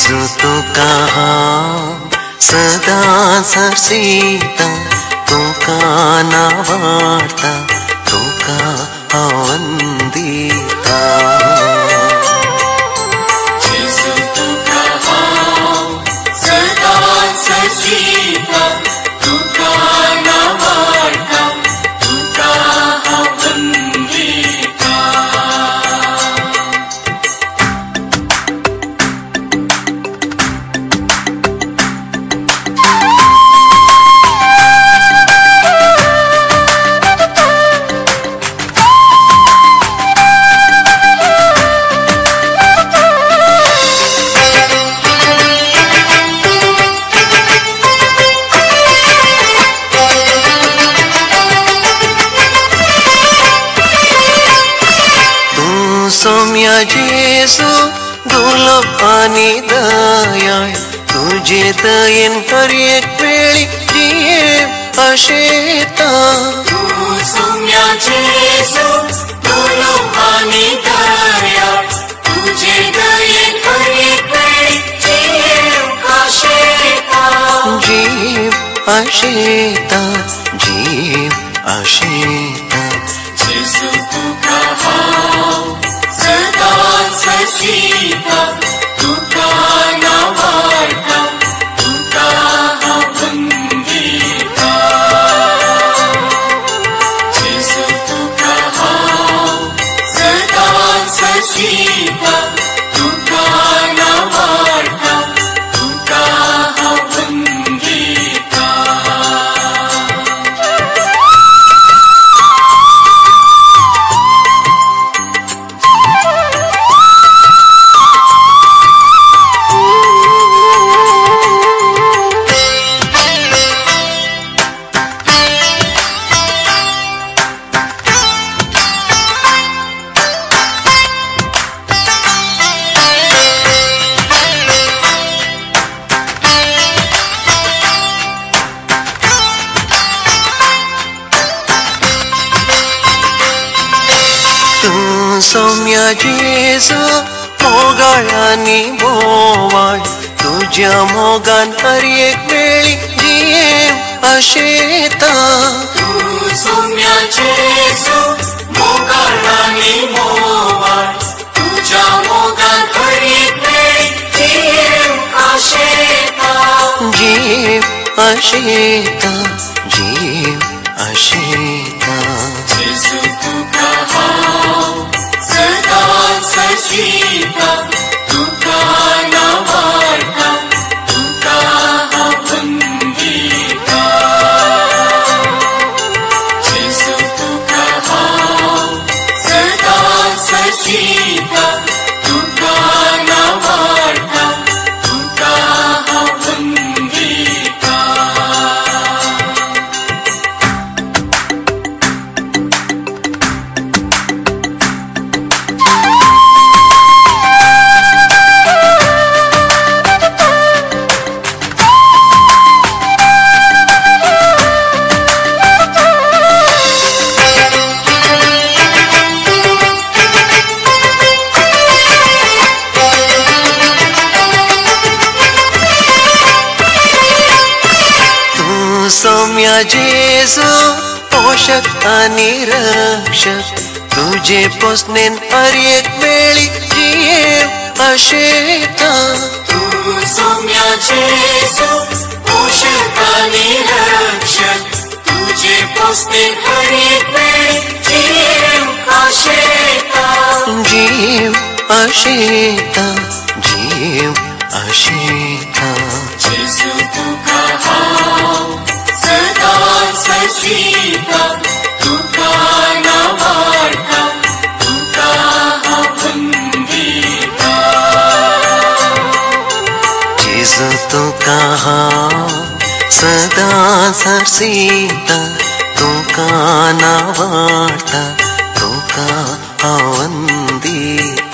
जेसु तु कहा सदा सीता तु का न वार्ता तु सौम्य जेसु दुर्लभ पानी दयाळ तुझे दयेन हर एक वेळी जिये अशेता। सौम्य जेसु दुर्लभ पानी दयाळ तुझे दयेन हर एक वेळी जिये अशेता। जीव अशेता जीव अशेता। जेसु तुका हाव Sita सौम्य जेसु मोगाळानी बोवाळ तुझ्या मोगान हर एक वेळी जिये अशेता। सौम्याचे मोगाळानी मोवाळ तुझ्या मोगान जीव आशेता जीव अशेता। जीव अशेता जेजू पोषक आणि रक्षक तुझे पोसनेन हर एक वेळी जीव आशेता तू सोम्या जेजू पोषक आणि रक्षक तुझे पोसनेन हर एक वेळी जीव आशेता जीव आशेता जीव आशेता जेजू तुका हांव सीता तुका नावार्ता तुका वन्दिता जेसु तू कहा सदा सीता तू का ना वार्ता तू का अवंदिता